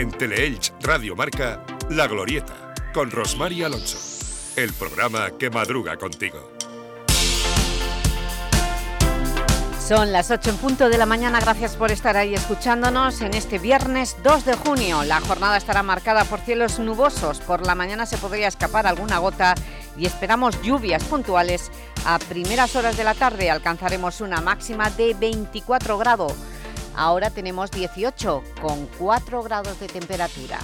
En Teleelch Radio Marca, La Glorieta, con Rosmar Alonso. El programa que madruga contigo. Son las 8 en punto de la mañana, gracias por estar ahí escuchándonos en este viernes 2 de junio. La jornada estará marcada por cielos nubosos, por la mañana se podría escapar alguna gota y esperamos lluvias puntuales. A primeras horas de la tarde alcanzaremos una máxima de 24 grados. Ahora tenemos 18 con 4 grados de temperatura.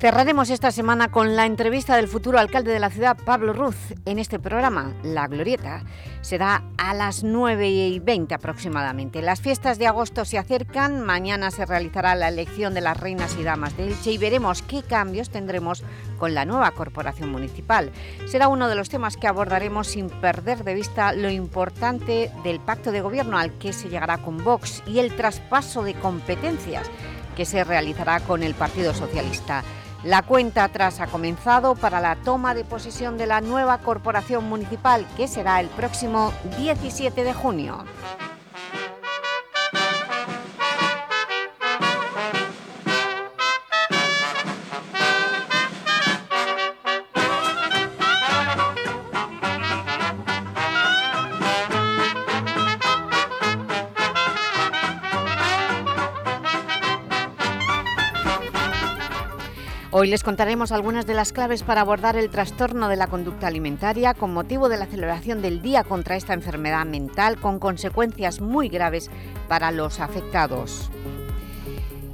Cerraremos esta semana con la entrevista del futuro alcalde de la ciudad, Pablo Ruz, en este programa, La Glorieta. Será a las 9 y 20 aproximadamente. Las fiestas de agosto se acercan, mañana se realizará la elección de las reinas y damas de Elche y veremos qué cambios tendremos con la nueva corporación municipal. Será uno de los temas que abordaremos sin perder de vista lo importante del pacto de gobierno al que se llegará con Vox y el traspaso de competencias que se realizará con el Partido Socialista. La cuenta atrás ha comenzado para la toma de posesión de la nueva corporación municipal, que será el próximo 17 de junio. Hoy les contaremos algunas de las claves para abordar el trastorno de la conducta alimentaria con motivo de la celebración del Día contra esta enfermedad mental con consecuencias muy graves para los afectados.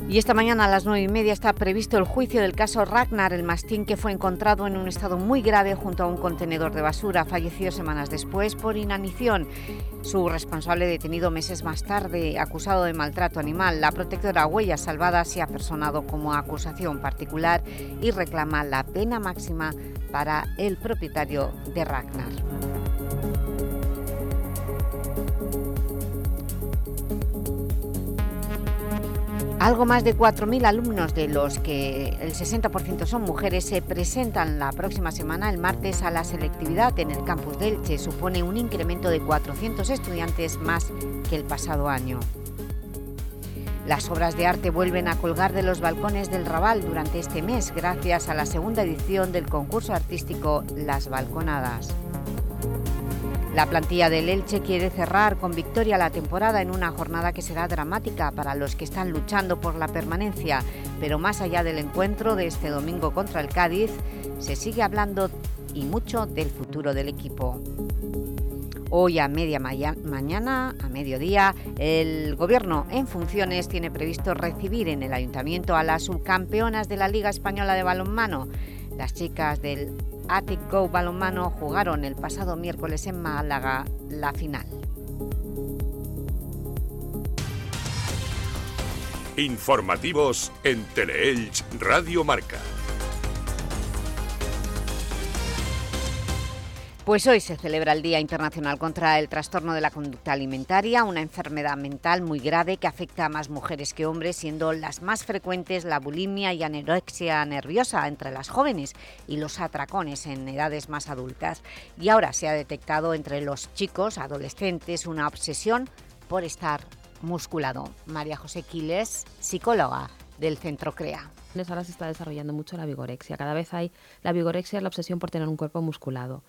Y esta mañana a las nueve y media está previsto el juicio del caso Ragnar, el mastín que fue encontrado en un estado muy grave junto a un contenedor de basura. Falleció semanas después por inanición. Su responsable detenido meses más tarde, acusado de maltrato animal. La protectora Huellas Salvadas se ha personado como acusación particular y reclama la pena máxima para el propietario de Ragnar. Algo más de 4.000 alumnos, de los que el 60% son mujeres, se presentan la próxima semana, el martes, a la selectividad en el campus de Elche. Supone un incremento de 400 estudiantes más que el pasado año. Las obras de arte vuelven a colgar de los balcones del Raval durante este mes, gracias a la segunda edición del concurso artístico Las Balconadas. La plantilla del Elche quiere cerrar con victoria la temporada en una jornada que será dramática para los que están luchando por la permanencia, pero más allá del encuentro de este domingo contra el Cádiz, se sigue hablando y mucho del futuro del equipo. Hoy a media mañana, a mediodía, el Gobierno en funciones tiene previsto recibir en el Ayuntamiento a las subcampeonas de la Liga Española de Balonmano, las chicas del Atic Go Balonmano jugaron el pasado miércoles en Málaga la final. Informativos en Teleelch Radio Marca. Pues hoy se celebra el Día Internacional contra el Trastorno de la Conducta Alimentaria, una enfermedad mental muy grave que afecta a más mujeres que hombres, siendo las más frecuentes la bulimia y anorexia nerviosa entre las jóvenes y los atracones en edades más adultas. Y ahora se ha detectado entre los chicos, adolescentes, una obsesión por estar musculado. María José Quiles, psicóloga del Centro CREA. Ahora se está desarrollando mucho la vigorexia. Cada vez hay la vigorexia, la obsesión por tener un cuerpo musculado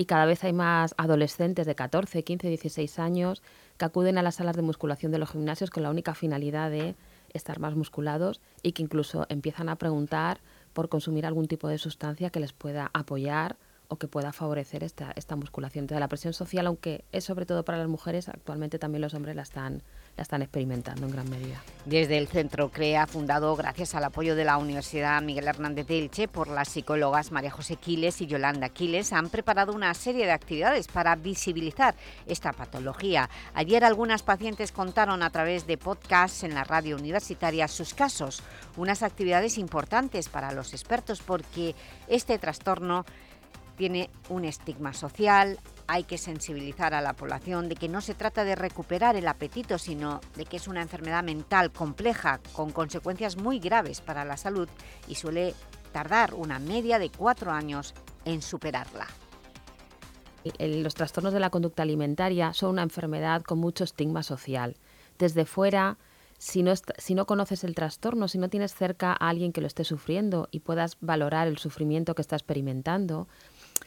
y cada vez hay más adolescentes de 14, 15, 16 años que acuden a las salas de musculación de los gimnasios con la única finalidad de estar más musculados y que incluso empiezan a preguntar por consumir algún tipo de sustancia que les pueda apoyar o que pueda favorecer esta, esta musculación. Entonces, la presión social, aunque es sobre todo para las mujeres, actualmente también los hombres la están, están experimentando en gran medida. Desde el Centro CREA, fundado gracias al apoyo de la Universidad Miguel Hernández de Elche por las psicólogas María José Quiles y Yolanda Quiles, han preparado una serie de actividades para visibilizar esta patología. Ayer algunas pacientes contaron a través de podcasts en la radio universitaria sus casos, unas actividades importantes para los expertos porque este trastorno tiene un estigma social, hay que sensibilizar a la población de que no se trata de recuperar el apetito, sino de que es una enfermedad mental compleja con consecuencias muy graves para la salud y suele tardar una media de cuatro años en superarla. los trastornos de la conducta alimentaria son una enfermedad con mucho estigma social. Desde fuera, si no, conoces el trastorno, si no tienes cerca a alguien que lo esté sufriendo y puedas valorar el sufrimiento que está experimentando,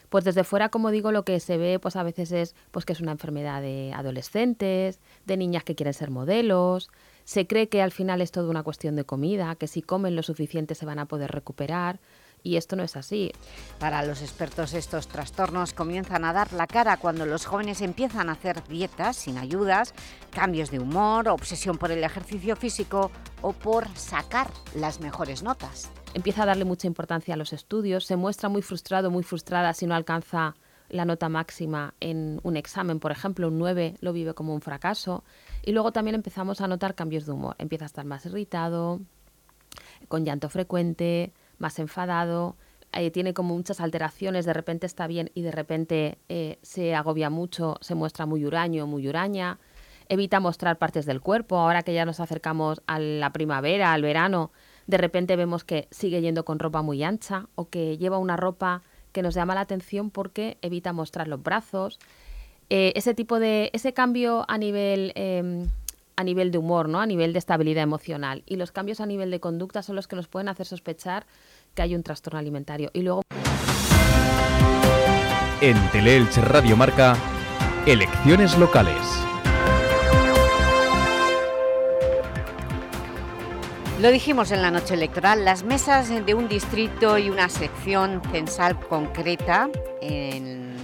pues desde fuera, como digo, lo que se ve pues a veces es pues que es una enfermedad de adolescentes, de niñas que quieren ser modelos, se cree que al final es todo una cuestión de comida, que si comen lo suficiente se van a poder recuperar, y esto no es así. Para los expertos estos trastornos comienzan a dar la cara cuando los jóvenes empiezan a hacer dietas sin ayudas, cambios de humor, obsesión por el ejercicio físico o por sacar las mejores notas. Empieza a darle mucha importancia a los estudios, se muestra muy frustrado, muy frustrada si no alcanza la nota máxima en un examen, por ejemplo, un 9 lo vive como un fracaso. Y luego también empezamos a notar cambios de humor. Empieza a estar más irritado, con llanto frecuente, más enfadado, eh, tiene como muchas alteraciones, de repente está bien y de repente eh, se agobia mucho, se muestra muy huraño, muy huraña, evita mostrar partes del cuerpo, ahora que ya nos acercamos a la primavera, al verano, de repente vemos que sigue yendo con ropa muy ancha o que lleva una ropa que nos llama la atención porque evita mostrar los brazos. Eh, ese tipo de, ese cambio a nivel em, a nivel de humor, ¿no? a nivel de estabilidad emocional. Y los cambios a nivel de conducta son los que nos pueden hacer sospechar que hay un trastorno alimentario. Y luego... En Teleelch Radio Marca, elecciones locales. Lo dijimos en la noche electoral, las mesas de un distrito y una sección censal concreta en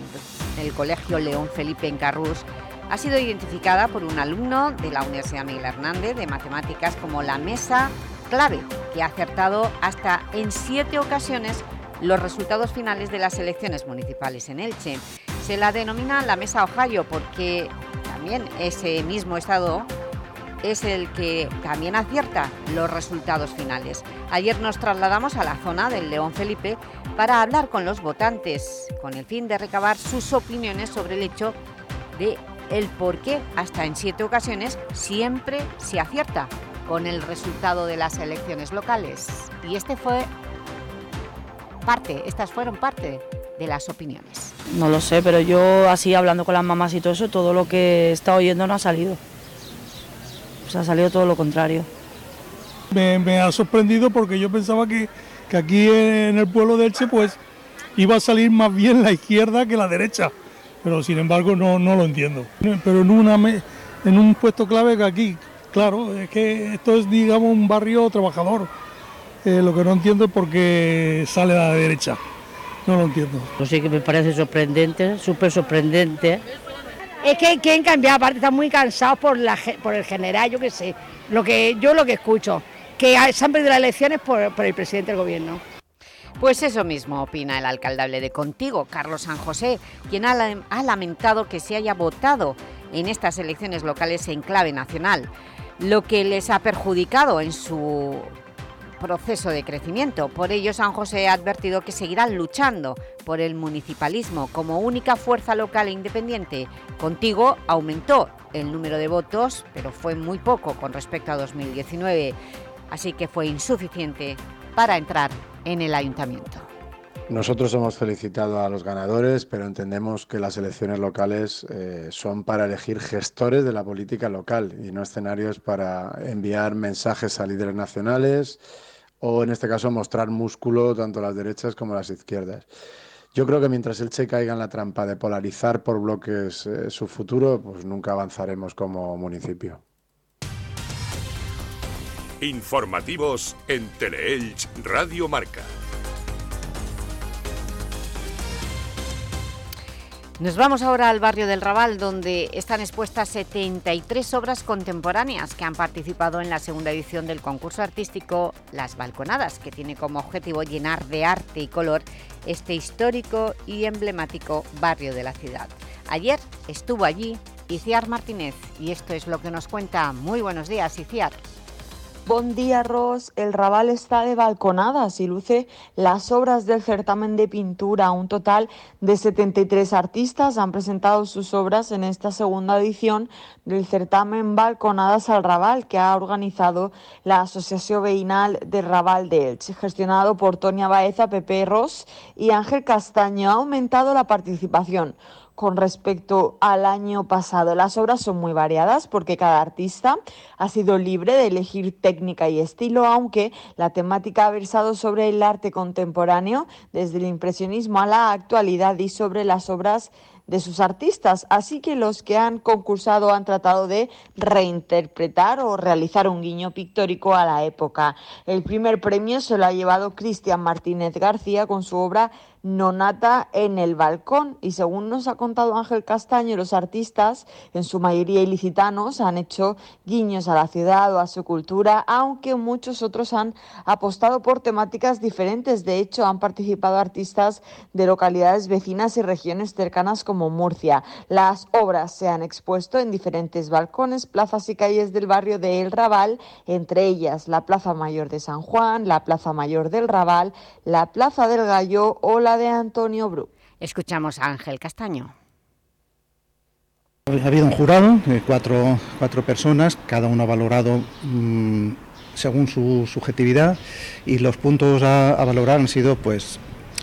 el Colegio León Felipe en Carrús ha sido identificada por un alumno de la Universidad Miguel Hernández de Matemáticas como la mesa clave, que ha acertado hasta en siete ocasiones los resultados finales de las elecciones municipales en Elche. Se la denomina la Mesa Ohio porque también ese mismo estado es el que también acierta los resultados finales. Ayer nos trasladamos a la zona del León Felipe para hablar con los votantes, con el fin de recabar sus opiniones sobre el hecho de el por qué hasta en siete ocasiones siempre se acierta con el resultado de las elecciones locales. Y este fue parte, estas fueron parte de las opiniones. No lo sé, pero yo así hablando con las mamás y todo eso, todo lo que he estado oyendo no ha salido. O sea, ha salido todo lo contrario. Me, ha sorprendido porque yo pensaba que, que aquí en el pueblo de Elche pues iba a salir más bien la izquierda que la derecha pero sin embargo no, no lo entiendo. Pero en, una, en un puesto clave que aquí, claro, es que esto es digamos un barrio trabajador. Eh, lo que no entiendo es por qué sale a la derecha. No lo entiendo. Pues sí que me parece sorprendente, súper sorprendente. Es que quieren cambiar, aparte están muy cansados por, el general, yo qué sé, lo que, yo lo que escucho, que se han perdido las elecciones por el presidente del gobierno. Pues eso mismo opina el alcaldable de Contigo, Carlos San José, quien ha, lamentado que se haya votado en estas elecciones locales en clave nacional, lo que les ha perjudicado en su proceso de crecimiento. Por ello, San José ha advertido que seguirán luchando por el municipalismo como única fuerza local e independiente. Contigo aumentó el número de votos, pero fue muy poco con respecto a 2019, así que fue insuficiente para entrar en el ayuntamiento. Nosotros hemos felicitado a los ganadores, pero entendemos que las elecciones locales eh, son para elegir gestores de la política local y no escenarios para enviar mensajes a líderes nacionales o, en este caso, mostrar músculo tanto las derechas como las izquierdas. Yo creo que mientras el Che caiga en la trampa de polarizar por bloques eh, su futuro, pues nunca avanzaremos como municipio. Informativos en Teleelch Radio Marca. Nos vamos ahora al barrio del Raval, donde están expuestas 73 obras contemporáneas que han participado en la segunda edición del concurso artístico Las Balconadas, que tiene como objetivo llenar de arte y color este histórico y emblemático barrio de la ciudad. Ayer estuvo allí Iciar Martínez y esto es lo que nos cuenta. Muy buenos días, Iciar. Buen día, Ros. El Raval está de balconadas y luce las obras del certamen de pintura. Un total de 73 artistas han presentado sus obras en esta segunda edición del certamen Balconadas al Raval que ha organizado la Asociación Veïnal de Raval de Elche, gestionado por Tonia Baeza, Pepe Ros y Ángel Castaño. Ha aumentado la participación con respecto al año pasado. Las obras son muy variadas porque cada artista ha sido libre de elegir técnica y estilo, aunque la temática ha versado sobre el arte contemporáneo, desde el impresionismo a la actualidad y sobre las obras de sus artistas, así que los que han concursado han tratado de reinterpretar o realizar un guiño pictórico a la época. El primer premio se lo ha llevado Cristian Martínez García con su obra Nonata en el balcón y según nos ha contado Ángel Castaño, los artistas, en su mayoría ilicitanos, han hecho guiños a la ciudad o a su cultura, aunque muchos otros han apostado por temáticas diferentes. De hecho, han participado artistas de localidades vecinas y regiones cercanas como Murcia. Las obras se han expuesto en diferentes balcones, plazas y calles del barrio de El Raval, entre ellas la Plaza Mayor de San Juan, la Plaza Mayor del Raval, la Plaza del Gallo o la de Antonio Bru. Escuchamos a Ángel Castaño. Ha habido un jurado, de cuatro, cuatro personas, cada uno ha valorado mmm, según su subjetividad y los puntos a, a, valorar han sido pues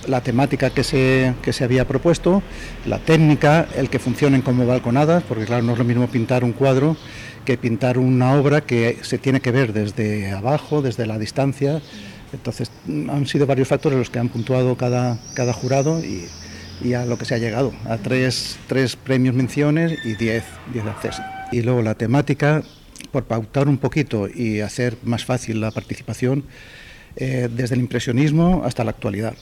la temática que se, que se había propuesto, la técnica, el que funcionen como balconadas, porque claro, no es lo mismo pintar un cuadro que pintar una obra que se tiene que ver desde abajo, desde la distancia. Entonces han sido varios factores los que han puntuado cada, cada jurado y, a lo que se ha llegado, a tres, tres premios menciones y diez, diez accesos. Y luego la temática, por pautar un poquito y hacer más fácil la participación, eh, desde el impresionismo hasta la actualidad.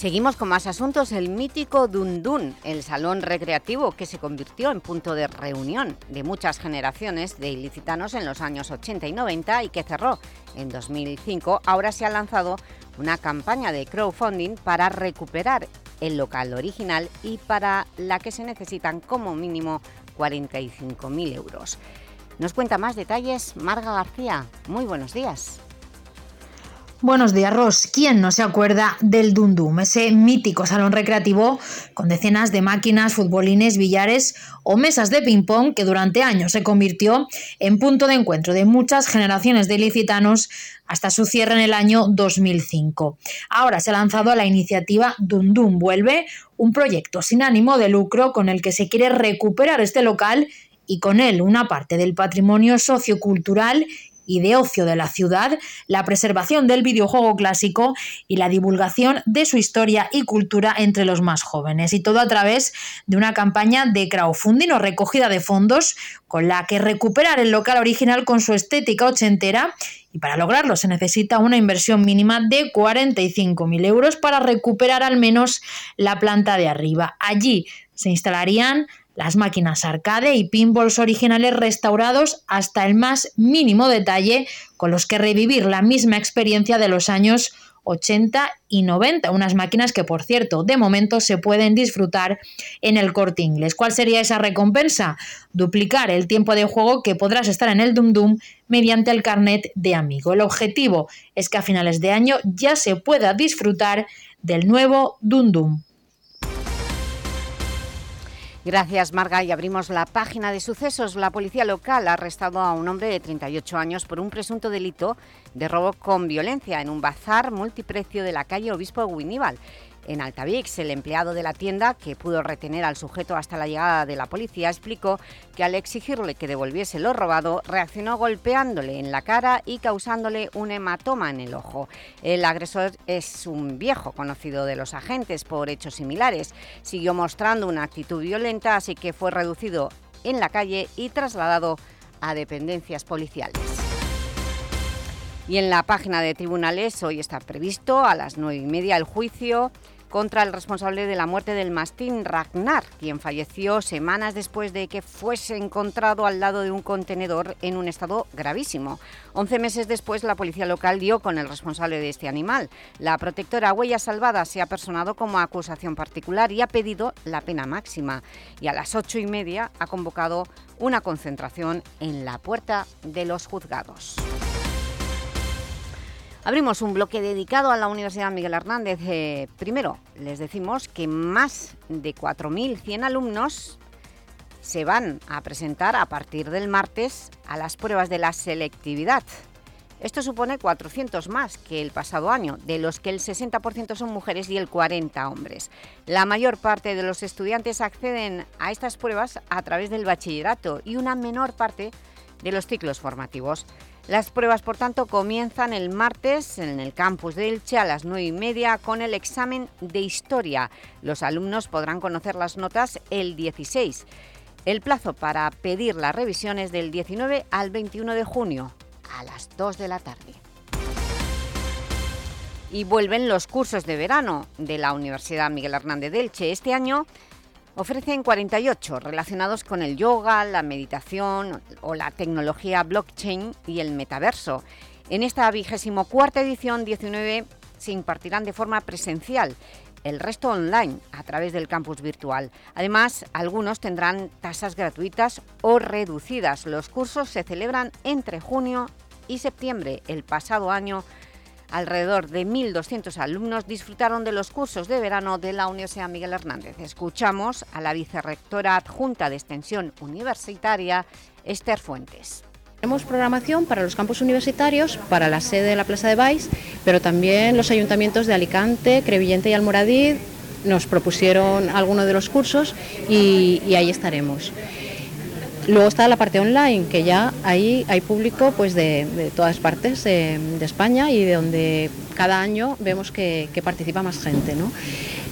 Seguimos con más asuntos. El mítico Dundun, el salón recreativo que se convirtió en punto de reunión de muchas generaciones de ilicitanos en los años 80 y 90 y que cerró en 2005, ahora se ha lanzado una campaña de crowdfunding para recuperar el local original y para la que se necesitan como mínimo 45.000 euros. Nos cuenta más detalles Marga García. Muy buenos días. Buenos días, Ros. ¿Quién no se acuerda del Dundum, ese mítico salón recreativo con decenas de máquinas, futbolines, billares o mesas de ping-pong que durante años se convirtió en punto de encuentro de muchas generaciones de ilicitanos hasta su cierre en el año 2005. Ahora se ha lanzado la iniciativa Dundum Vuelve, un proyecto sin ánimo de lucro con el que se quiere recuperar este local y con él una parte del patrimonio sociocultural y de ocio de la ciudad, la preservación del videojuego clásico y la divulgación de su historia y cultura entre los más jóvenes. Y todo a través de una campaña de crowdfunding o recogida de fondos con la que recuperar el local original con su estética ochentera y para lograrlo se necesita una inversión mínima de 45.000 euros para recuperar al menos la planta de arriba. Allí se instalarían las máquinas arcade y pinballs originales restaurados hasta el más mínimo detalle con los que revivir la misma experiencia de los años 80 y 90, unas máquinas que por cierto de momento se pueden disfrutar en el corte inglés. ¿Cuál sería esa recompensa? Duplicar el tiempo de juego que podrás estar en el Dum Dum mediante el carnet de amigo. El objetivo es que a finales de año ya se pueda disfrutar del nuevo Dum Dum. Gracias, Marga. Y abrimos la página de sucesos. La policía local ha arrestado a un hombre de 38 años por un presunto delito de robo con violencia en un bazar multiprecio de la calle Obispo Guiníbal. En Altavix, el empleado de la tienda, que pudo retener al sujeto hasta la llegada de la policía, explicó que al exigirle que devolviese lo robado, reaccionó golpeándole en la cara y causándole un hematoma en el ojo. El agresor es un viejo conocido de los agentes por hechos similares. Siguió mostrando una actitud violenta, así que fue reducido en la calle y trasladado a dependencias policiales. Y en la página de tribunales hoy está previsto a las nueve y media el juicio contra el responsable de la muerte del mastín Ragnar, quien falleció semanas después de que fuese encontrado al lado de un contenedor en un estado gravísimo. Once meses después, la policía local dio con el responsable de este animal. La protectora Huella Salvada se ha personado como acusación particular y ha pedido la pena máxima. Y a las ocho y media ha convocado una concentración en la puerta de los juzgados. Abrimos un bloque dedicado a la Universidad Miguel Hernández. Eh, primero, les decimos que más de 4.100 alumnos se van a presentar a partir del martes a las pruebas de la selectividad. Esto supone 400 más que el pasado año, de los que el 60% son mujeres y el 40% hombres. La mayor parte de los estudiantes acceden a estas pruebas a través del bachillerato y una menor parte de los ciclos formativos. Las pruebas, por tanto, comienzan el martes en el campus de Elche a las 9 y media con el examen de Historia. Los alumnos podrán conocer las notas el 16. El plazo para pedir las revisiones del 19 al 21 de junio a las 2 de la tarde. Y vuelven los cursos de verano de la Universidad Miguel Hernández de Elche. Este año ofrecen 48 relacionados con el yoga, la meditación o la tecnología blockchain y el metaverso. En esta vigésimo cuarta edición, 19 se impartirán de forma presencial, el resto online a través del campus virtual. Además, algunos tendrán tasas gratuitas o reducidas. Los cursos se celebran entre junio y septiembre. El pasado año, alrededor de 1.200 alumnos disfrutaron de los cursos de verano de la Universidad Miguel Hernández. Escuchamos a la vicerrectora adjunta de Extensión Universitaria, Esther Fuentes. Tenemos programación para los campus universitarios, para la sede de la Plaza de Baix, pero también los ayuntamientos de Alicante, Crevillente y Almoradí nos propusieron algunos de los cursos y, y ahí estaremos. Luego está la parte online, que ya ahí hay público pues de, todas partes de, España y de donde cada año vemos que, participa más gente. ¿no?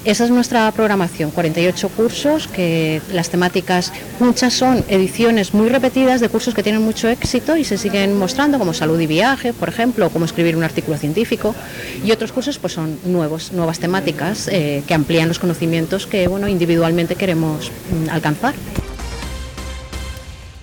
Esa es nuestra programación, 48 cursos, que las temáticas, muchas son ediciones muy repetidas de cursos que tienen mucho éxito y se siguen mostrando, como salud y viaje, por ejemplo, o cómo escribir un artículo científico, y otros cursos pues son nuevos, nuevas temáticas eh, que amplían los conocimientos que bueno, individualmente queremos mm, alcanzar.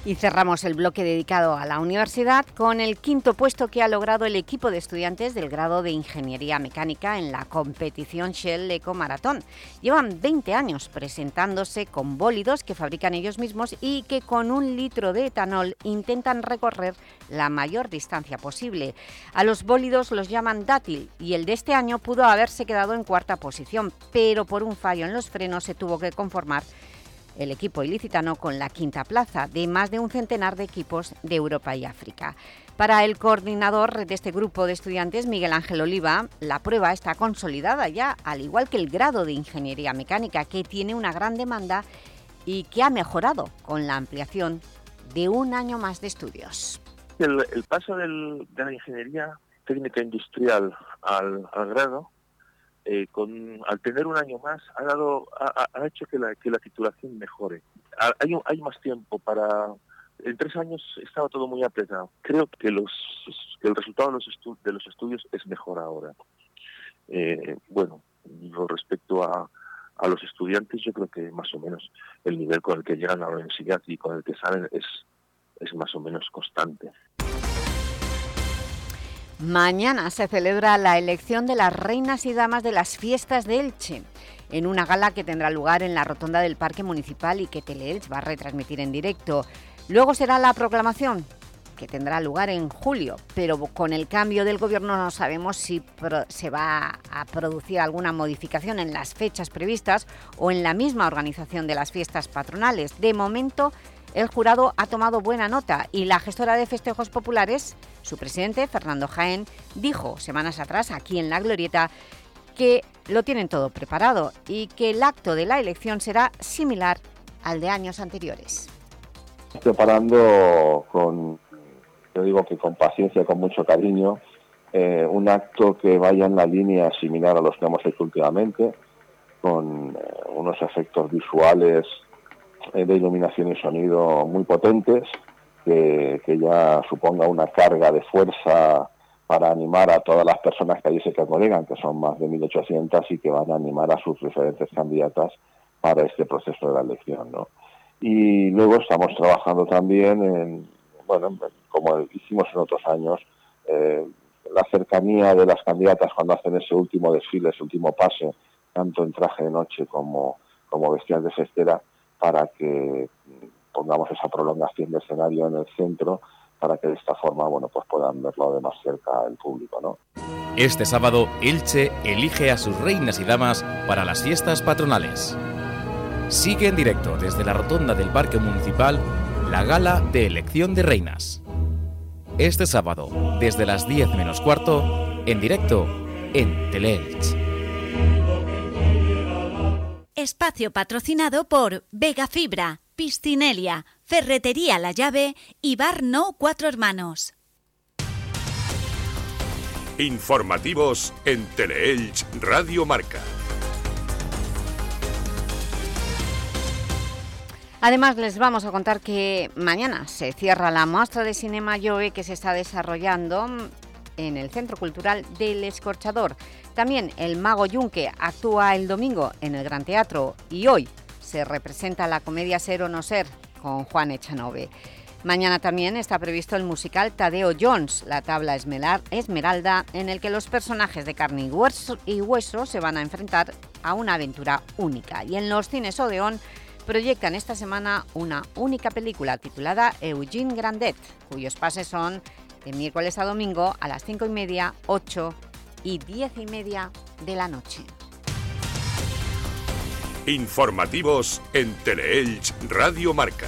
Y cerramos el bloque dedicado a la universidad con el quinto puesto que ha logrado el equipo de estudiantes del grado de Ingeniería Mecánica en la competición Shell Eco Maratón. Llevan 20 años presentándose con bólidos que fabrican ellos mismos y que con un litro de etanol intentan recorrer la mayor distancia posible. A los bólidos los llaman dátil y el de este año pudo haberse quedado en cuarta posición, pero por un fallo en los frenos se tuvo que conformar el equipo ilicitano con la quinta plaza de más de un centenar de equipos de Europa y África. Para el coordinador de este grupo de estudiantes, Miguel Ángel Oliva, la prueba está consolidada ya, al igual que el grado de Ingeniería Mecánica, que tiene una gran demanda y que ha mejorado con la ampliación de un año más de estudios. El, paso de la Ingeniería Técnica Industrial al grado eh, con, al tener un año más, ha, dado, ha, hecho que la, que la titulación mejore. Hay, más tiempo para... En tres años estaba todo muy apretado. Creo que, los, el resultado de los, estudios es mejor ahora. Eh, bueno, respecto a, a los estudiantes, yo creo que más o menos el nivel con el que llegan a la universidad y con el que salen es, es más o menos constante. Mañana se celebra la elección de las reinas y damas de las fiestas de Elche, en una gala que tendrá lugar en la rotonda del Parque Municipal y que Teleelch va a retransmitir en directo. Luego será la proclamación, que tendrá lugar en julio, pero con el cambio del gobierno no sabemos si se va a producir alguna modificación en las fechas previstas o en la misma organización de las fiestas patronales. De momento, el jurado ha tomado buena nota y la gestora de festejos populares, su presidente, Fernando Jaén, dijo semanas atrás aquí en La Glorieta que lo tienen todo preparado y que el acto de la elección será similar al de años anteriores. Preparando con, yo digo que con paciencia, con mucho cariño, eh, un acto que vaya en la línea similar a los que hemos hecho últimamente, con eh, unos efectos visuales de iluminación y sonido muy potentes, que, ya suponga una carga de fuerza para animar a todas las personas que allí se congregan, que son más de 1.800 y que van a animar a sus diferentes candidatas para este proceso de la elección. ¿no? Y luego estamos trabajando también en, bueno, como hicimos en otros años, eh, la cercanía de las candidatas cuando hacen ese último desfile, ese último pase, tanto en traje de noche como, como vestidas de cestera, para que pongamos esa prolongación de escenario en el centro para que de esta forma bueno pues puedan verlo de más cerca el público ¿no? Este sábado Elche elige a sus reinas y damas para las fiestas patronales. Sigue en directo desde la rotonda del Parque Municipal la gala de elección de reinas. Este sábado, desde las 10 menos cuarto, en directo en Teleelch. Espacio patrocinado por Vega Fibra, Piscinelia, Ferretería La Llave y Bar No Cuatro Hermanos. Informativos en Teleelch Radio Marca. Además, les vamos a contar que mañana se cierra la muestra de Cinema Joe que se está desarrollando en el Centro Cultural del Escorchador. También el Mago Yunque actúa el domingo en el Gran Teatro y hoy se representa la comedia Ser o No Ser con Juan Echanove. Mañana también está previsto el musical Tadeo Jones, la tabla esmeralda, en el que los personajes de carne y hueso, se van a enfrentar a una aventura única. Y en los cines Odeón proyectan esta semana una única película titulada Eugene Grandet, cuyos pases son de miércoles a domingo a las 5 y media, 8 y 10 y media de la noche. Informativos en Teleelch Radio Marca.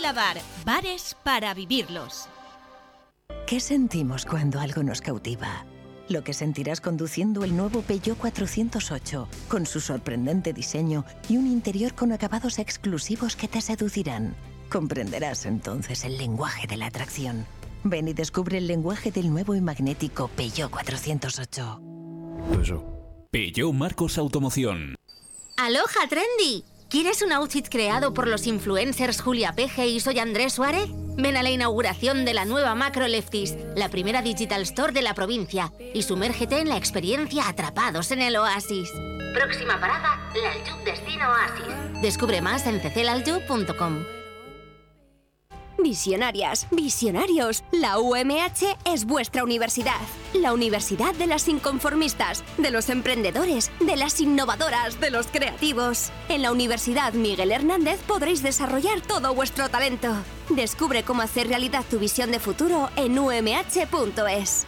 Bar, bares para vivirlos. ¿Qué sentimos cuando algo nos cautiva? Lo que sentirás conduciendo el nuevo Peugeot 408, con su sorprendente diseño y un interior con acabados exclusivos que te seducirán. Comprenderás entonces el lenguaje de la atracción. Ven y descubre el lenguaje del nuevo y magnético Peugeot 408. Peugeot Marcos Automoción. ¡Aloha, Trendy! ¿Quieres un outfit creado por los influencers Julia Peje y soy Andrés Suárez? Ven a la inauguración de la nueva Macro Lefties, la primera digital store de la provincia, y sumérgete en la experiencia Atrapados en el Oasis. Próxima parada, Laljub Destino Oasis. Descubre más en cclaljub.com. Visionarias, visionarios, la UMH es vuestra universidad. La universidad de las inconformistas, de los emprendedores, de las innovadoras, de los creativos. En la Universidad Miguel Hernández podréis desarrollar todo vuestro talento. Descubre cómo hacer realidad tu visión de futuro en umh.es.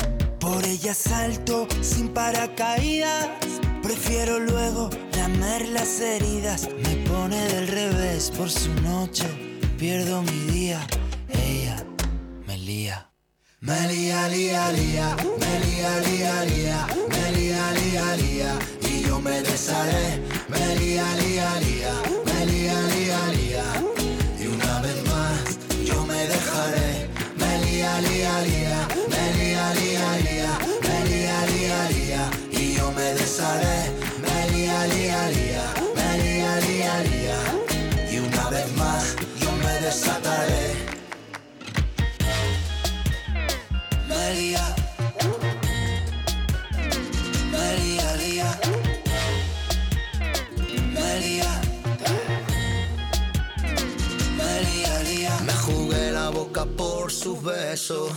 Por ella salto sin paracaídas. Prefiero luego lamer las heridas. Me pone del revés por su noche, pierdo mi día, ella me lía. Me lía, lía, lía, me lía, lía, lía, me lía, lía, lía, y yo me desharé, me lía, lía, lía, me lía, lía, lía, lía, lía, lía, me lía, lía, lía, me lía, lía, lía, y yo me desharé, me lía, lía, lía, me lía, lía, lía, y una vez más yo me desataré. Me lía, por sus besos,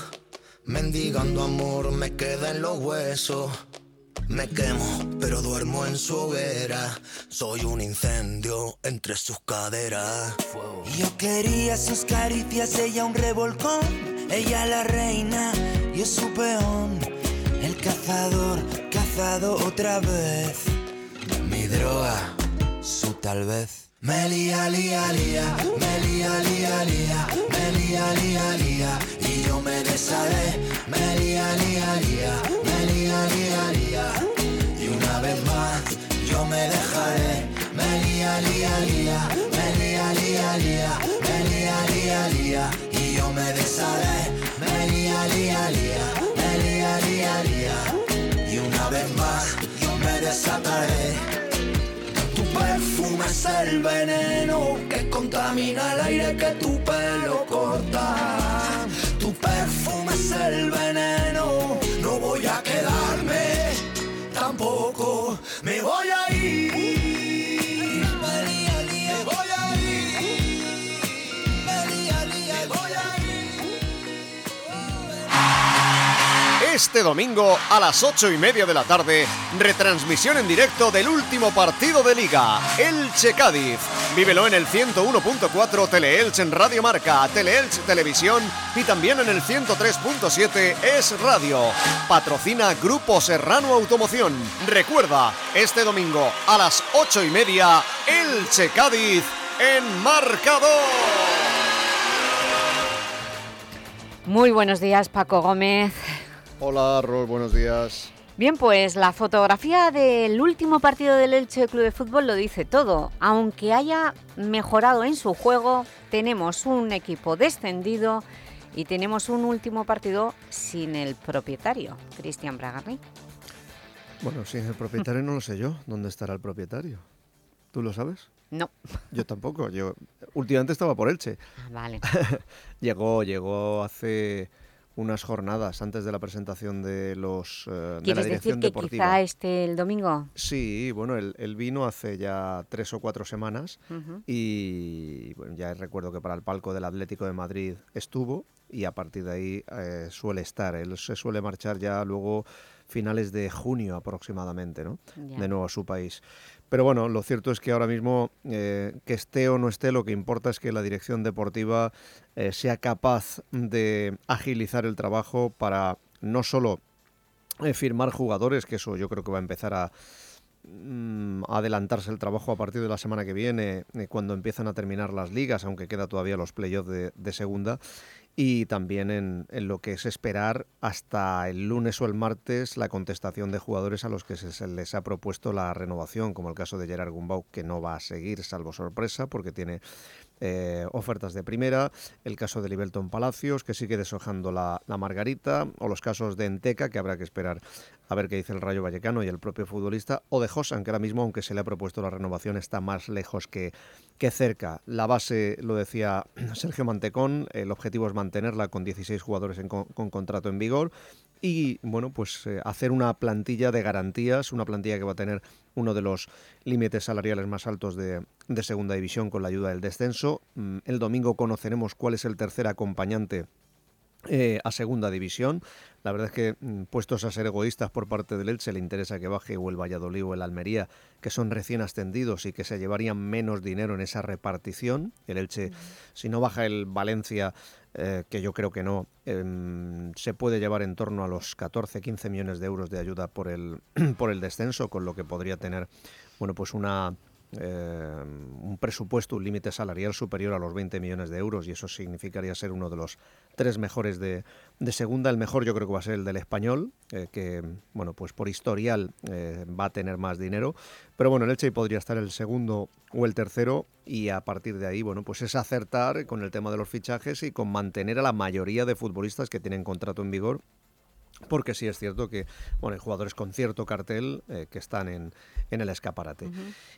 mendigando amor me queda en los huesos. Me quemo, pero duermo en su hoguera. Soy un incendio entre sus caderas. Yo quería sus caricias, ella un revolcón. Ella la reina, yo su peón. El cazador, cazado otra vez. Mi droga, su tal vez. Me lía, lía, lía, me lía, lía, lía, me lía, y yo me desharé, me lía, lía, lía, me lía, lía, y una vez más yo me dejaré, me lía, lía, lía, me lía, lía, lía, me lía, y yo me desharé, me lía, lía, lía, me lía, lía, lía, y una vez más yo me desataré. Es el veneno que contamina el aire que tu pelo corta. Tu perfume es el veneno, Este domingo a las ocho y media de la tarde, retransmisión en directo del último partido de Liga, Elche Cádiz. Vívelo en el 101.4 Teleelch en Radio Marca, Teleelch Televisión y también en el 103.7 Es Radio. Patrocina Grupo Serrano Automoción. Recuerda, este domingo a las ocho y media, Elche Cádiz en marcador. Muy buenos días, Paco Gómez. Hola, Ros, buenos días. Bien, pues la fotografía del último partido del Elche Club de Fútbol lo dice todo. Aunque haya mejorado en su juego, tenemos un equipo descendido y tenemos un último partido sin el propietario, Cristian Bragarni. Bueno, sin el propietario no lo sé yo. ¿Dónde estará el propietario? ¿Tú lo sabes? No. Yo tampoco. Yo últimamente estaba por Elche. Ah, Vale. llegó, llegó hace unas jornadas antes de la presentación de los eh, de la ¿Quieres dirección decir que deportiva. quizá este el domingo? Sí, bueno, él, él vino hace ya tres o cuatro semanas Ujú. y bueno, ya recuerdo que para el palco del Atlético de Madrid estuvo y a partir de ahí eh, suele estar. Él se suele marchar ya luego finales de junio aproximadamente, ¿no? De nuevo a su país. Pero bueno, lo cierto es que ahora mismo, eh, que esté o no esté, lo que importa es que la dirección deportiva eh, sea capaz de agilizar el trabajo para no solo eh, firmar jugadores, que eso yo creo que va a empezar a mm, a adelantarse el trabajo a partir de la semana que viene, cuando empiezan a terminar las ligas, aunque queda todavía los playoffs de, de segunda, y también en, en lo que es esperar hasta el lunes o el martes la contestación de jugadores a los que se, les ha propuesto la renovación, como el caso de Gerard Gumbau, que no va a seguir salvo sorpresa, porque tiene eh, ofertas de primera, el caso de Libelton Palacios, que sigue deshojando la, la Margarita, o los casos de Enteca, que habrá que esperar a ver qué dice el Rayo Vallecano y el propio futbolista, o de Josan, que ahora mismo, aunque se le ha propuesto la renovación, está más lejos que, que cerca. La base, lo decía Sergio Mantecón, el objetivo es mantenerla con 16 jugadores con contrato en vigor y, bueno, pues eh, hacer una plantilla de garantías, una plantilla que va a tener uno de los límites salariales más altos de, de segunda división con la ayuda del descenso. Mm, El domingo conoceremos cuál es el tercer acompañante eh, a segunda división. La verdad es que, mm, puestos a ser egoístas por parte del Elche, le interesa que baje o el Valladolid o el Almería, que son recién ascendidos y que se llevarían menos dinero en esa repartición. El Elche, si no baja el Valencia, eh, que yo creo que no, em, se puede llevar en torno a los 14-15 millones de euros de ayuda por el, por el descenso, con lo que podría tener bueno, pues una eh, un presupuesto, un límite salarial superior a los 20 millones de euros y eso significaría ser uno de los tres mejores de, segunda. El mejor yo creo que va a ser el del español, eh, que bueno, pues por historial eh, va a tener más dinero. Pero bueno, el Elche podría estar el segundo o el tercero y a partir de ahí, bueno, pues es acertar con el tema de los fichajes y con mantener a la mayoría de futbolistas que tienen contrato en vigor porque sí es cierto que bueno, hay jugadores con cierto cartel eh, que están en, en el escaparate.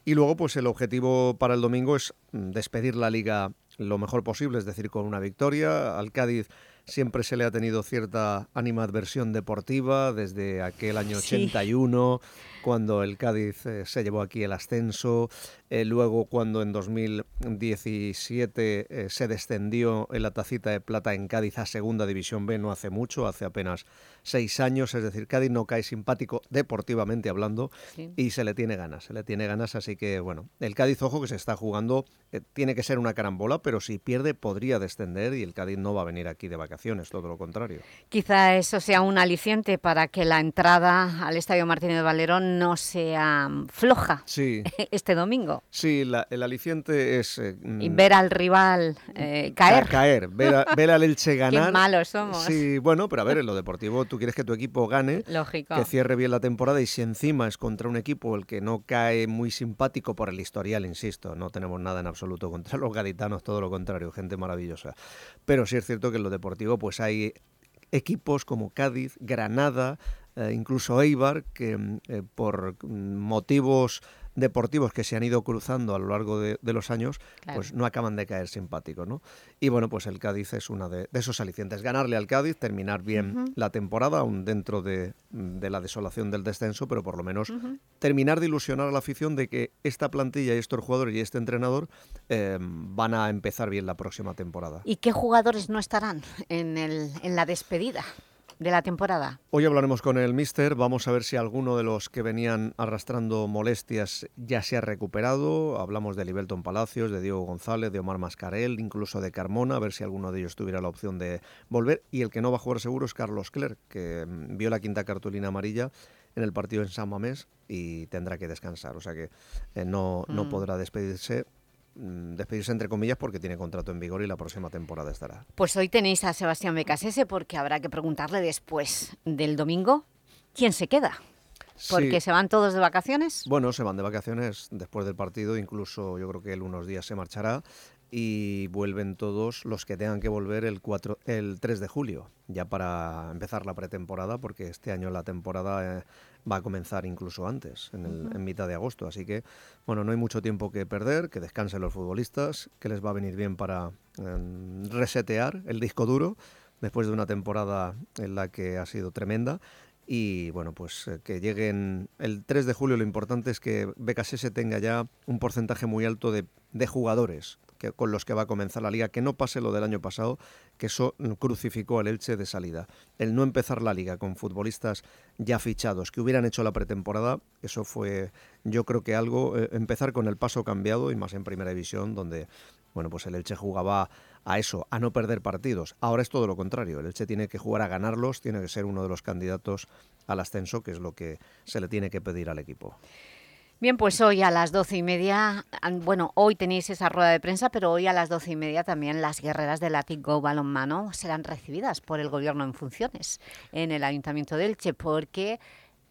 Y luego, pues el objetivo para el domingo es mm, despedir la liga lo mejor posible, es decir, con una victoria. Al Cádiz siempre se le ha tenido cierta animadversión deportiva desde aquel año 81, cuando el Cádiz eh, se llevó aquí el ascenso, eh, luego cuando en 2017 eh, se descendió en la tacita de plata en Cádiz a Segunda División B, no hace mucho, hace apenas seis años, es decir, Cádiz no cae simpático deportivamente hablando y se le tiene ganas, se le tiene ganas, así que bueno, el Cádiz, ojo que se está jugando, tiene que ser una carambola, pero si pierde podría descender y el Cádiz no va a venir aquí de vacaciones, todo lo contrario. Quizá eso sea un aliciente para que la entrada al Estadio Martínez de Valerón no sea floja este domingo. Sí, el aliciente es... Eh, y ver al rival eh, caer. caer, ver, al Elche ganar. Qué malos somos. Sí, bueno, pero a ver, en lo deportivo tú quieres que tu equipo gane, Lógico. que cierre bien la temporada y si encima es contra un equipo el que no cae muy simpático por el historial, insisto, no tenemos nada en absoluto contra los gaditanos, todo lo contrario, gente maravillosa. Pero sí es cierto que en lo deportivo pues hay equipos como Cádiz, Granada, eh, incluso Eibar, que mm, eh, por motivos deportivos que se han ido cruzando a lo largo de, los años, pues no acaban de caer simpáticos, ¿no? Y bueno, pues el Cádiz es una de, esos alicientes. Ganarle al Cádiz, terminar bien la temporada, aún dentro de, la desolación del descenso, pero por lo menos terminar de ilusionar a la afición de que esta plantilla y estos jugadores y este entrenador eh, van a empezar bien la próxima temporada. ¿Y qué jugadores no estarán en, en la despedida? De la temporada. Hoy hablaremos con el Mister, vamos a ver si alguno de los que venían arrastrando molestias ya se ha recuperado. Hablamos de Libelton Palacios, de Diego González, de Omar Mascarel, incluso de Carmona, a ver si alguno de ellos tuviera la opción de volver. Y el que no va a jugar seguro es Carlos Clerc, que mm, vio la quinta cartulina amarilla en el partido en San Mamés y tendrá que descansar. O sea que eh, no, no mm. podrá despedirse despedirse entre comillas porque tiene contrato en vigor y la próxima temporada estará. Pues hoy tenéis a Sebastián Becasese porque habrá que preguntarle después del domingo quién se queda. Porque se van todos de vacaciones. Bueno, se van de vacaciones después del partido, incluso yo creo que él unos días se marchará y vuelven todos los que tengan que volver el, 4, el 3 de julio, ya para empezar la pretemporada, porque este año la temporada eh, va a comenzar incluso antes, en, mitad de agosto. Así que, bueno, no hay mucho tiempo que perder, que descansen los futbolistas, que les va a venir bien para em, resetear el disco duro después de una temporada en la que ha sido tremenda. Y bueno, pues eh, que lleguen el 3 de julio, lo importante es que BKS tenga ya un porcentaje muy alto de, de jugadores que, con los que va a comenzar la liga, que no pase lo del año pasado, que eso crucificó al Elche de salida. El no empezar la liga con futbolistas ya fichados que hubieran hecho la pretemporada, eso fue yo creo que algo, eh, empezar con el paso cambiado y más en primera división, donde bueno, pues el Elche jugaba a eso, a no perder partidos. Ahora es todo lo contrario, el Elche tiene que jugar a ganarlos, tiene que ser uno de los candidatos al ascenso, que es lo que se le tiene que pedir al equipo. Bien, pues hoy a las doce y media, bueno, hoy tenéis esa rueda de prensa, pero hoy a las doce y media también las guerreras del Go Balonmano serán recibidas por el Gobierno en funciones en el Ayuntamiento de Elche, porque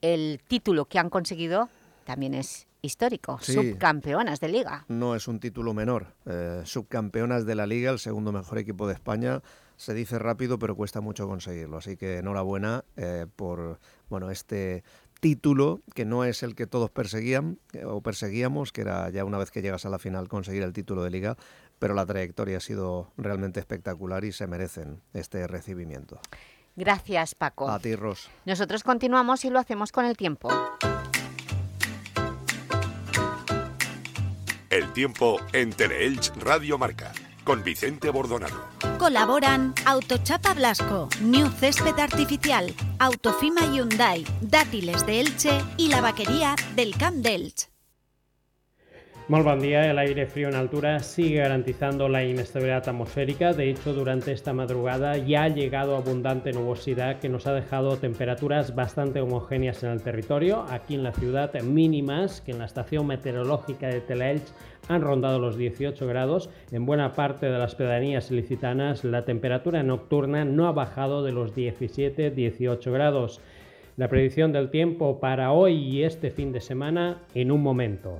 el título que han conseguido también es histórico, subcampeonas de Liga. No es un título menor, eh, subcampeonas de la Liga, el segundo mejor equipo de España, se dice rápido pero cuesta mucho conseguirlo, así que enhorabuena eh, por bueno este título que no es el que todos perseguían eh, o perseguíamos, que era ya una vez que llegas a la final conseguir el título de liga, pero la trayectoria ha sido realmente espectacular y se merecen este recibimiento. Gracias, Paco. A ti, Ros. Nosotros continuamos y lo hacemos con el tiempo. El tiempo en Teleelch Radio Marca con Vicente Bordonado. Colaboran Autochapa Blasco, New Césped Artificial, Autofima Hyundai, Dátiles de Elche y la vaquería del Camp de Muy buen día. El aire frío en altura sigue garantizando la inestabilidad atmosférica. De hecho, durante esta madrugada ya ha llegado abundante nubosidad que nos ha dejado temperaturas bastante homogéneas en el territorio. Aquí en la ciudad, mínimas que en la estación meteorológica de Telaelch han rondado los 18 grados. En buena parte de las pedanías ilicitanas, la temperatura nocturna no ha bajado de los 17-18 grados. La predicción del tiempo para hoy y este fin de semana en un momento.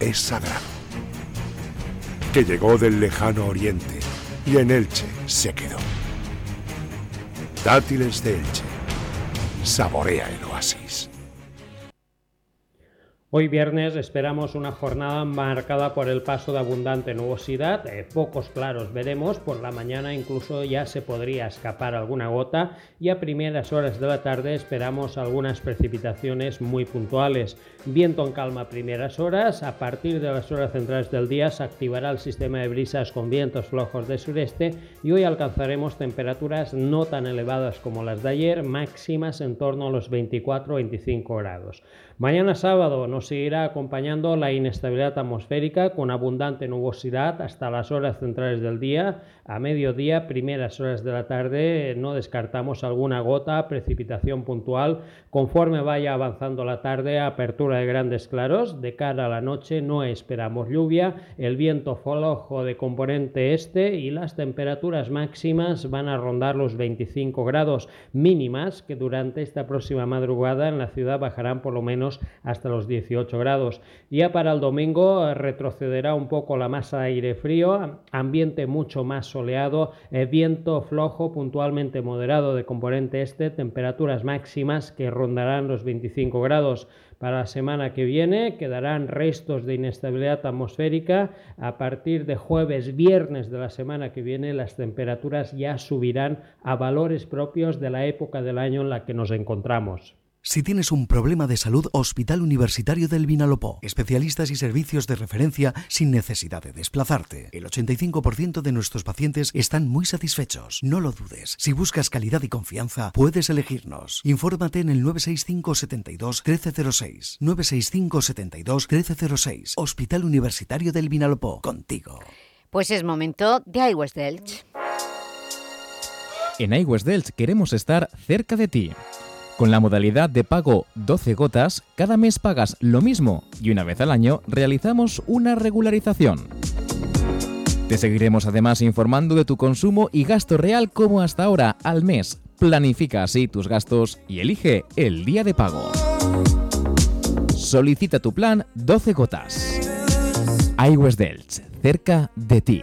es sagrado, que llegó del lejano oriente y en Elche se quedó. Dátiles de Elche. Saborea el oasis. Hoy viernes esperamos una jornada marcada por el paso de abundante nubosidad, eh, pocos claros veremos, por la mañana incluso ya se podría escapar alguna gota y a primeras horas de la tarde esperamos algunas precipitaciones muy puntuales. Viento en calma a primeras horas, a partir de las horas centrales del día se activará el sistema de brisas con vientos flojos de sureste y hoy alcanzaremos temperaturas no tan elevadas como las de ayer, máximas en torno a los 24-25 grados. Mañana sábado nos seguirá acompañando la inestabilidad atmosférica con abundante nubosidad hasta las horas centrales del día. A mediodía, primeras horas de la tarde, no descartamos alguna gota, precipitación puntual. Conforme vaya avanzando la tarde, apertura de grandes claros. De cara a la noche no esperamos lluvia. El viento flojo de componente este y las temperaturas máximas van a rondar los 25 grados mínimas que durante esta próxima madrugada en la ciudad bajarán por lo menos hasta los 18 grados. Ya para el domingo eh, retrocederá un poco la masa de aire frío, ambiente mucho más soleado, eh, viento flojo puntualmente moderado de componente este, temperaturas máximas que rondarán los 25 grados. Para la semana que viene quedarán restos de inestabilidad atmosférica. A partir de jueves, viernes de la semana que viene, las temperaturas ya subirán a valores propios de la época del año en la que nos encontramos. Si tienes un problema de salud, Hospital Universitario del Vinalopó. Especialistas y servicios de referencia sin necesidad de desplazarte. El 85% de nuestros pacientes están muy satisfechos. No lo dudes. Si buscas calidad y confianza, puedes elegirnos. Infórmate en el 965 72 1306. 965 72 1306. Hospital Universitario del Vinalopó. Contigo. Pues es momento de iWest Delch. En iWest Delch queremos estar cerca de ti. Con la modalidad de pago 12 gotas, cada mes pagas lo mismo y una vez al año realizamos una regularización. Te seguiremos además informando de tu consumo y gasto real como hasta ahora al mes. Planifica así tus gastos y elige el día de pago. Solicita tu plan 12 gotas. iWest Delch, cerca de ti.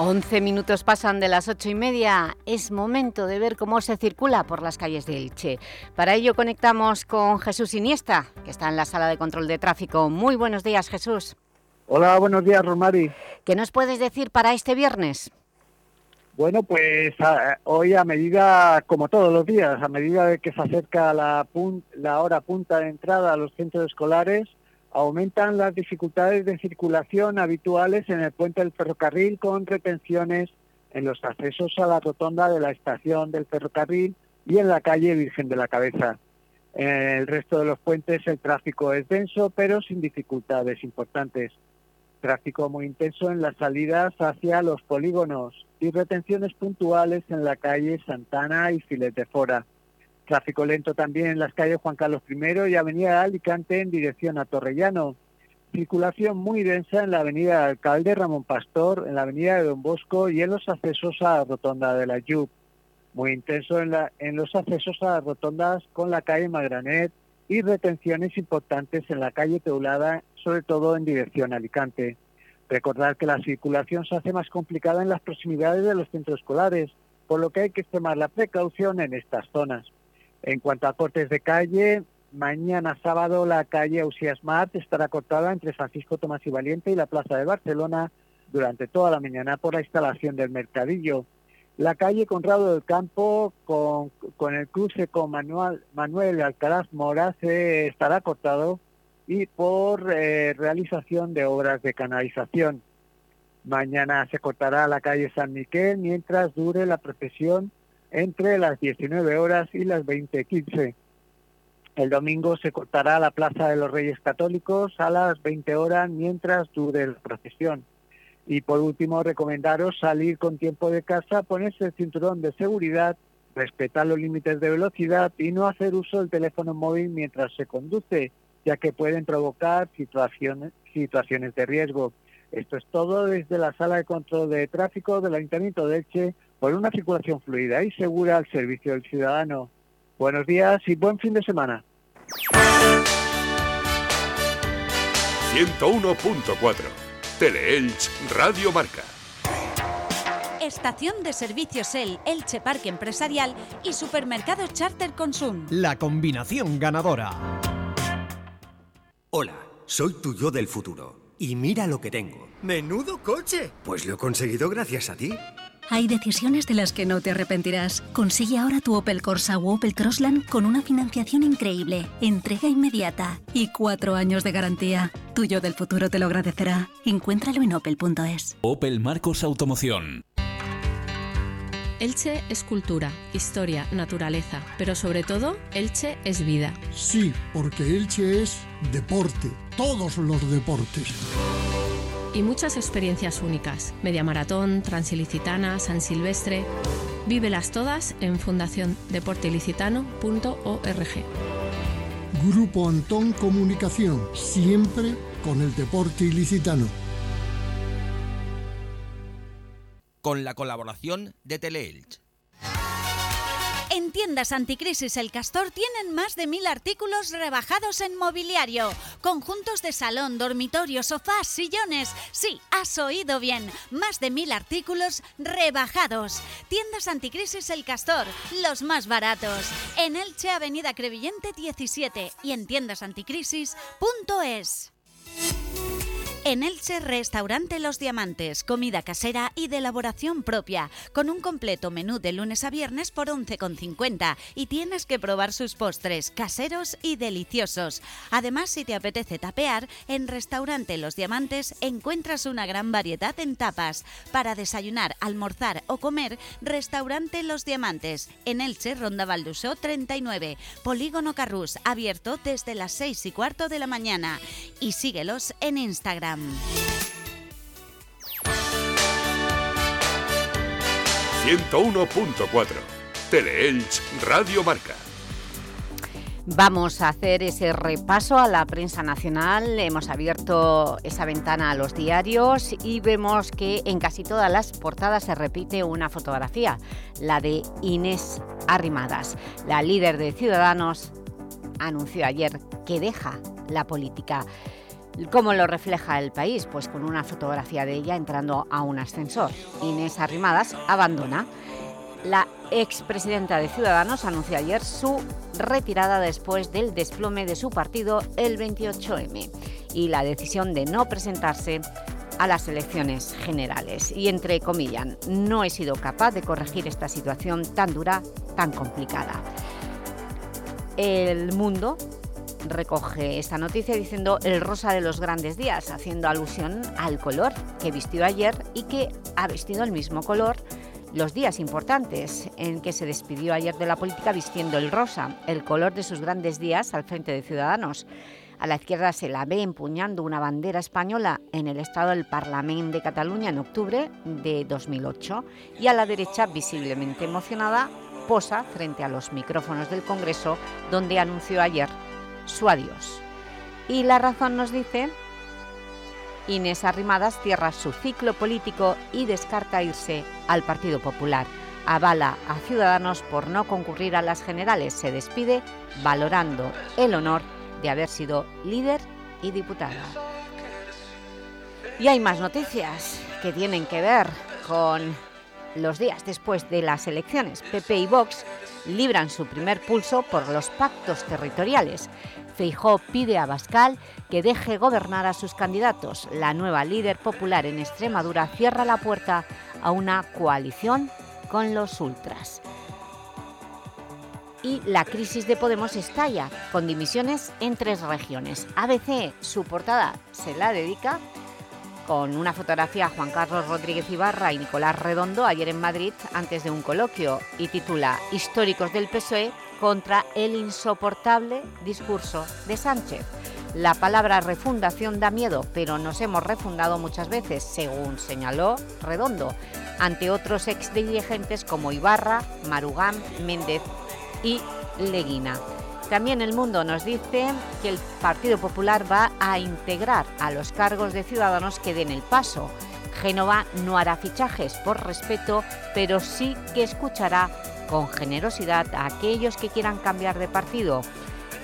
11 minutos pasan de las ocho y media. Es momento de ver cómo se circula por las calles de Elche. Para ello conectamos con Jesús Iniesta, que está en la sala de control de tráfico. Muy buenos días, Jesús. Hola, buenos días, Rosmari. ¿Qué nos puedes decir para este viernes? Bueno, pues a- hoy a medida, como todos los días, a medida de que se acerca la, pun- la hora punta de entrada a los centros escolares, aumentan las dificultades de circulación habituales en el puente del ferrocarril con retenciones en los accesos a la rotonda de la estación del ferrocarril y en la calle Virgen de la Cabeza. En el resto de los puentes el tráfico es denso, pero sin dificultades importantes. Tráfico muy intenso en las salidas hacia los polígonos y retenciones puntuales en la calle Santana y Filet de Fora. Tráfico lento también en las calles Juan Carlos I y Avenida Alicante en dirección a Torrellano. Circulación muy densa en la Avenida Alcalde Ramón Pastor, en la Avenida de Don Bosco y en los accesos a la Rotonda de la Yuc. Muy intenso en, en los accesos a las rotondas con la calle Magranet y retenciones importantes en la calle Teulada, sobre todo en dirección a Alicante. Recordar que la circulación se hace más complicada en las proximidades de los centros escolares, por lo que hay que extremar la precaución en estas zonas. En cuanto a cortes de calle, mañana sábado la calle Ausías Mart estará cortada entre Francisco Tomás y Valiente y la Plaza de Barcelona durante toda la mañana por la instalación del mercadillo. La calle Conrado del Campo con, el cruce con Manuel, Manuel Alcaraz Mora se estará cortado y por eh, realización de obras de canalización. Mañana se cortará la calle San Miquel mientras dure la procesión entre las 19 horas y las 20.15. El domingo se cortará la Plaza de los Reyes Católicos a las 20 horas mientras dure la procesión. Y por último, recomendaros salir con tiempo de casa, ponerse el cinturón de seguridad, respetar los límites de velocidad y no hacer uso del teléfono móvil mientras se conduce, ya que pueden provocar situaciones, situaciones de riesgo. Esto es todo desde la Sala de Control de Tráfico del Ayuntamiento de Elche por una circulación fluida y segura al servicio del ciudadano. Buenos días y buen fin de semana. 101.4 Teleelch Radio Marca. Estación de servicios El, Elche Parque Empresarial y Supermercado Charter Consum. La combinación ganadora. Hola, soy tu yo del futuro. Y mira lo que tengo. ¡Menudo coche! Pues lo he conseguido gracias a ti. Hay decisiones de las que no te arrepentirás. Consigue ahora tu Opel Corsa o Opel Crossland con una financiación increíble, entrega inmediata y cuatro años de garantía. Tuyo del futuro te lo agradecerá. Encuéntralo en opel.es. Opel Marcos Automoción. Elche es cultura, historia, naturaleza, pero sobre todo, Elche es vida. Sí, porque Elche es deporte, todos los deportes. Y muchas experiencias únicas, media maratón, transilicitana, San Silvestre. Vívelas todas en fundaciondeporteilicitano.org. Grupo Antón Comunicación, siempre con el deporte ilicitano. con la colaboración de Teleelch. En tiendas anticrisis El Castor tienen más de mil artículos rebajados en mobiliario. Conjuntos de salón, dormitorio, sofás, sillones. Sí, has oído bien. Más de mil artículos rebajados. Tiendas anticrisis El Castor, los más baratos. En Elche, Avenida Crevillente 17 y en tiendasanticrisis.es. En Elche, restaurante Los Diamantes, comida casera y de elaboración propia, con un completo menú de lunes a viernes por 11,50 y tienes que probar sus postres, caseros y deliciosos. Además, si te apetece tapear, en restaurante Los Diamantes encuentras una gran variedad en tapas. Para desayunar, almorzar o comer, restaurante Los Diamantes, en Elche, Ronda Valdusó 39, Polígono Carrús, abierto desde las 6 y cuarto de la mañana. Y síguelos en Instagram. 101.4 Teleelch Radio Marca. Vamos a hacer ese repaso a la prensa nacional. Hemos abierto esa ventana a los diarios y vemos que en casi todas las portadas se repite una fotografía, la de Inés Arrimadas. La líder de Ciudadanos anunció ayer que deja la política. ¿Cómo lo refleja el país? Pues con una fotografía de ella entrando a un ascensor. Inés Arrimadas abandona. La expresidenta de Ciudadanos anunció ayer su retirada después del desplome de su partido el 28M y la decisión de no presentarse a las elecciones generales. Y entre comillas, no he sido capaz de corregir esta situación tan dura, tan complicada. El mundo recoge esta noticia diciendo el rosa de los grandes días, haciendo alusión al color que vistió ayer y que ha vestido el mismo color los días importantes en que se despidió ayer de la política vistiendo el rosa, el color de sus grandes días al frente de Ciudadanos. A la izquierda se la ve empuñando una bandera española en el estado del Parlamento de Cataluña en octubre de 2008 y a la derecha, visiblemente emocionada, posa frente a los micrófonos del Congreso donde anunció ayer su adiós. Y la razón nos dice, Inés Arrimadas cierra su ciclo político y descarta irse al Partido Popular. Avala a Ciudadanos por no concurrir a las generales. Se despide valorando el honor de haber sido líder y diputada. Y hay más noticias que tienen que ver con los días después de las elecciones. PP y Vox libran su primer pulso por los pactos territoriales. Feijó pide a Bascal que deje gobernar a sus candidatos. La nueva líder popular en Extremadura cierra la puerta a una coalición con los ultras. Y la crisis de Podemos estalla, con dimisiones en tres regiones. ABC, su portada se la dedica con una fotografía a Juan Carlos Rodríguez Ibarra y Nicolás Redondo ayer en Madrid antes de un coloquio y titula Históricos del PSOE contra el insoportable discurso de Sánchez. La palabra refundación da miedo, pero nos hemos refundado muchas veces, según señaló Redondo, ante otros exdirigentes como Ibarra, Marugán, Méndez y Leguina. También El Mundo nos dice que el Partido Popular va a integrar a los cargos de ciudadanos que den el paso. Génova no hará fichajes por respeto, pero sí que escuchará con generosidad a aquellos que quieran cambiar de partido.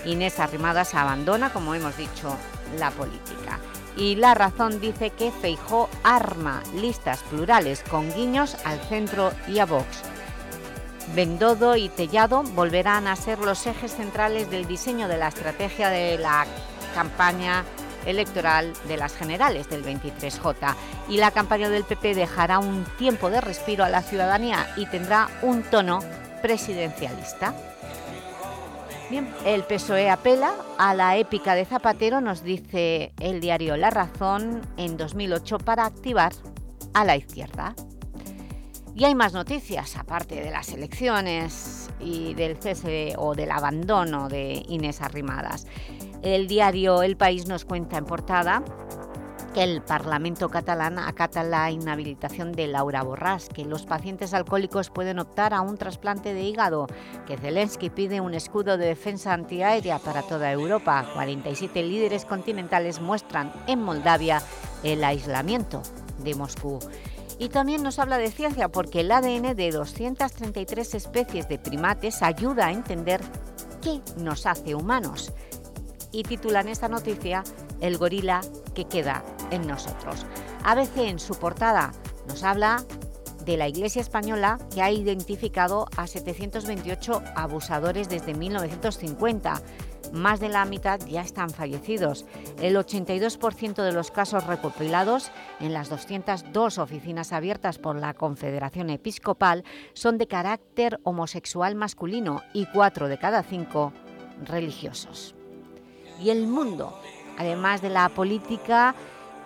Inés Arrimadas abandona, como hemos dicho, la política. Y La Razón dice que Feijó arma listas plurales con guiños al centro y a Vox. Bendodo y Tellado volverán a ser los ejes centrales del diseño de la estrategia de la campaña electoral de las generales del 23J y la campaña del PP dejará un tiempo de respiro a la ciudadanía y tendrá un tono presidencialista. Bien, el PSOE apela a la épica de Zapatero, nos dice el diario La Razón, en 2008 para activar a la izquierda. Y hay más noticias, aparte de las elecciones y del cese o del abandono de Inés Arrimadas. El diario El País nos cuenta en portada que el Parlamento catalán acata la inhabilitación de Laura Borràs, que los pacientes alcohólicos pueden optar a un trasplante de hígado, que Zelensky pide un escudo de defensa antiaérea para toda Europa. 47 líderes continentales muestran en Moldavia el aislamiento de Moscú. Y también nos habla de ciencia porque el ADN de 233 especies de primates ayuda a entender qué nos hace humanos y titulan esta noticia El gorila que queda en nosotros. ABC en su portada nos habla de la Iglesia Española que ha identificado a 728 abusadores desde 1950. Más de la mitad ya están fallecidos. El 82% de los casos recopilados en las 202 oficinas abiertas por la Confederación Episcopal son de carácter homosexual masculino y 4 de cada 5 religiosos y el mundo. Además de la política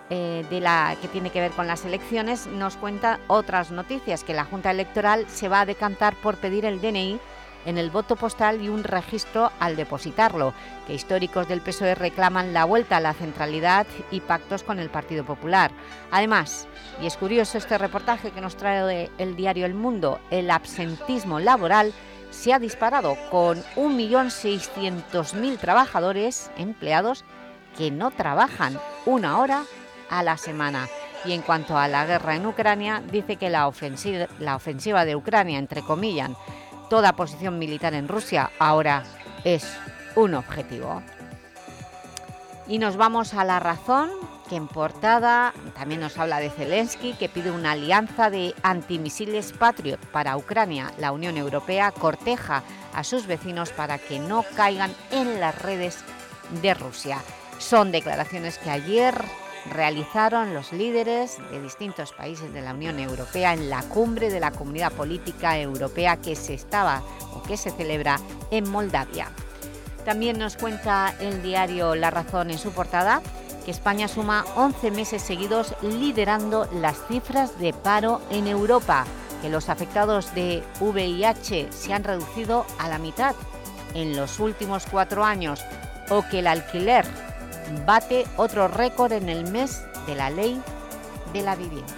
eh, de la que tiene que ver con las elecciones, nos cuenta otras noticias, que la Junta Electoral se va a decantar por pedir el DNI en el voto postal y un registro al depositarlo, que históricos del PSOE reclaman la vuelta a la centralidad y pactos con el Partido Popular. Además, y es curioso este reportaje que nos trae el diario El Mundo, el absentismo laboral se ha disparado con 1.600.000 trabajadores empleados que no trabajan una hora a la semana. Y en cuanto a la guerra en Ucrania, dice que la ofensiva, de Ucrania, entre comillas, toda posición militar en Rusia ahora es un objetivo. Y nos vamos a la razón que en portada también nos habla de Zelensky, que pide una alianza de antimisiles Patriot para Ucrania. La Unión Europea corteja a sus vecinos para que no caigan en las redes de Rusia. Son declaraciones que ayer realizaron los líderes de distintos países de la Unión Europea en la cumbre de la Comunidad Política Europea que se estaba o que se celebra en Moldavia. También nos cuenta el diario La Razón en su portada España suma 11 meses seguidos liderando las cifras de paro en Europa, que los afectados de VIH se han reducido a la mitad en los últimos cuatro años o que el alquiler bate otro récord en el mes de la ley de la vivienda.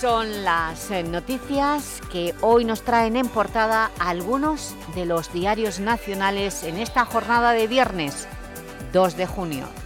Son las eh, noticias que hoy nos traen en portada algunos de los diarios nacionales en esta jornada de viernes 2 de junio.